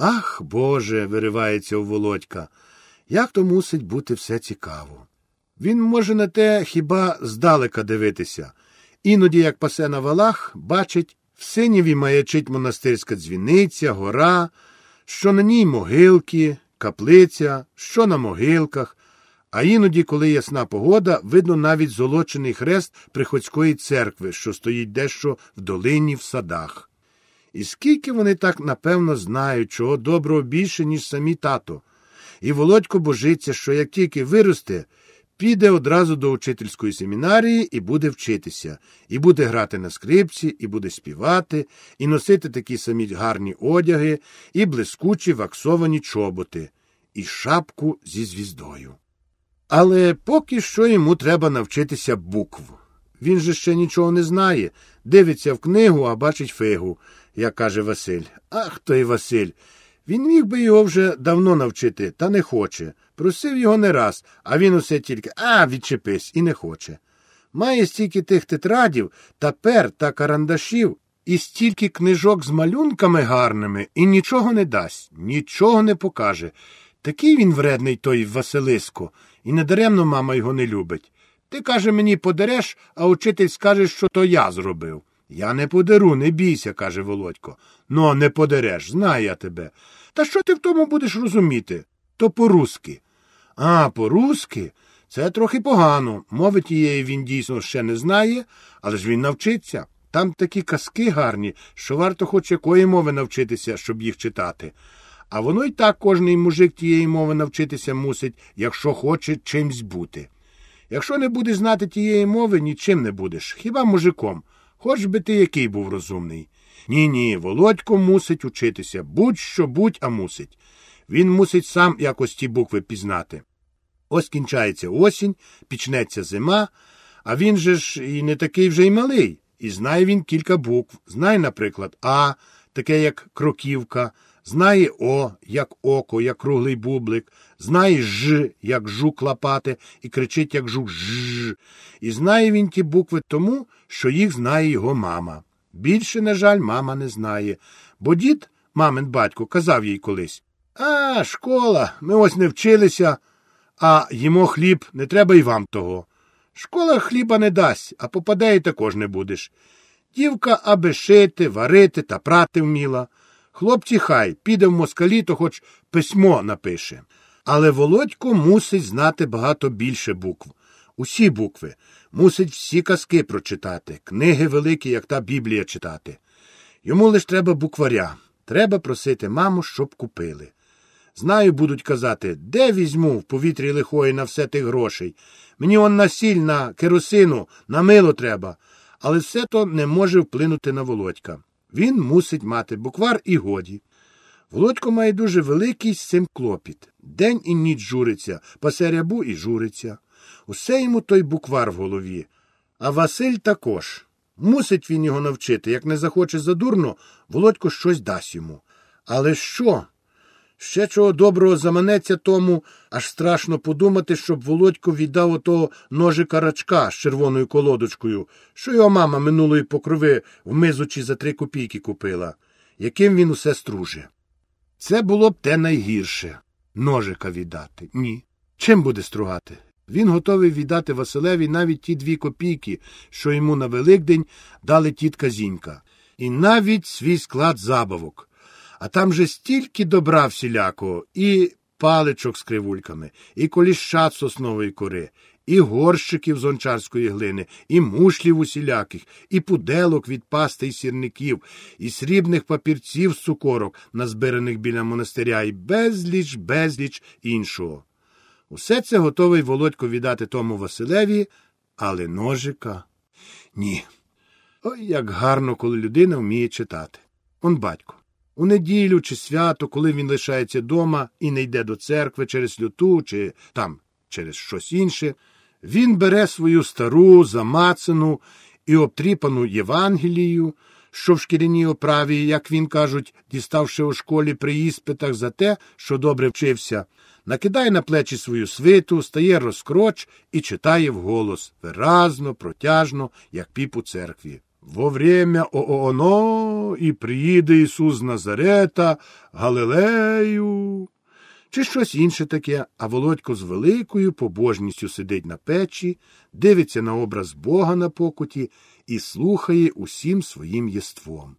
Ах, Боже, виривається у Володька, як то мусить бути все цікаво. Він може на те хіба здалека дивитися. Іноді, як пасе на валах, бачить, в синіві маячить монастирська дзвіниця, гора, що на ній могилки, каплиця, що на могилках, а іноді, коли ясна погода, видно навіть золочений хрест приходської церкви, що стоїть дещо в долині в садах. І скільки вони так напевно знають, чого доброго більше, ніж самі тато. І Володько божиться, що як тільки виросте, піде одразу до учительської семінарії і буде вчитися, і буде грати на скрипці, і буде співати, і носити такі самі гарні одяги, і блискучі ваксовані чоботи, і шапку зі звіздою. Але поки що йому треба навчитися букв. Він же ще нічого не знає, дивиться в книгу, а бачить фигу, як каже Василь. Ах той Василь. Він міг би його вже давно навчити, та не хоче. Просив його не раз, а він усе тільки а, відчепись, і не хоче. Має стільки тих тетрадів та пер та карандашів, і стільки книжок з малюнками гарними, і нічого не дасть, нічого не покаже. Такий він вредний, той Василиско, і недаремно мама його не любить. Ти, каже, мені подереш, а учитель скаже, що то я зробив. Я не подеру, не бійся, каже Володько. Ну, не подереш, знаю я тебе. Та що ти в тому будеш розуміти? То по-руски. А, по-руски? Це трохи погано. Мови тієї він дійсно ще не знає, але ж він навчиться. Там такі казки гарні, що варто хоч якої мови навчитися, щоб їх читати. А воно й так кожний мужик тієї мови навчитися мусить, якщо хоче чимсь бути. Якщо не будеш знати тієї мови, нічим не будеш, хіба мужиком, хоч би ти який був розумний. Ні, ні, Володько мусить учитися, будь-що будь, а мусить. Він мусить сам якось ті букви пізнати. Ось кінчається осінь, пічнеться зима, а він же ж і не такий вже й малий. І знає він кілька букв. Знає, наприклад, А, таке як кроківка, знає О, як око, як круглий бублик, знає Ж, як жук лапати, і кричить, як жук Ж. І знає він ті букви тому, що їх знає його мама. Більше, на жаль, мама не знає, бо дід, мамин батько, казав їй колись А, школа, ми ось не вчилися, а їмо хліб, не треба й вам того. Школа хліба не дасть, а попаде й також не будеш. Дівка аби шити, варити та прати вміла. Хлопці хай піде в москалі, то хоч письмо напише. Але Володько мусить знати багато більше букв. Усі букви, мусить всі казки прочитати, книги великі, як та Біблія читати. Йому лиш треба букваря. Треба просити маму, щоб купили. Знаю, будуть казати, де візьму в повітрі лихої на все тих грошей. Мені он на сіль, на керосину, на мило треба. Але все то не може вплинути на Володька. Він мусить мати буквар і годі. Володько має дуже великий з цим клопіт. День і ніч журиться, пасе рябу і журиться. Усе йому той буквар в голові. А Василь також. Мусить він його навчити. Як не захоче задурно, Володько щось дасть йому. Але що? Ще чого доброго заманеться тому, аж страшно подумати, щоб Володько віддав отого ножика рачка з червоною колодочкою, що його мама минулої покрови в мизучі за три копійки купила, яким він усе струже. Це було б те найгірше ножика віддати. Ні. Чим буде стругати? Він готовий віддати Василеві навіть ті дві копійки, що йому на Великдень дали тітка Зінька, і навіть свій склад забавок. А там же стільки добра всілякого, і паличок з кривульками, і коліщат соснової кори, і горщиків з гончарської глини, і мушлів усіляких, і пуделок від пасти й сірників, і срібних папірців з цукорок, назбираних біля монастиря, і безліч, безліч іншого. Усе це готовий Володько віддати тому Василеві, але ножика ні. Ой, як гарно, коли людина вміє читати. Он батько. У неділю чи свято, коли він лишається дома і не йде до церкви через люту чи там через щось інше, він бере свою стару, замацану і обтріпану Євангелію, що в шкіряній оправі, як він кажуть, діставши у школі при іспитах за те, що добре вчився, накидає на плечі свою свиту, стає розкроч і читає вголос виразно, протяжно, як піп у церкві. Во время ооно і приїде Ісус Назарета, Галилею. Чи щось інше таке, а Володько з великою побожністю сидить на печі, дивиться на образ Бога на покуті і слухає усім своїм єством.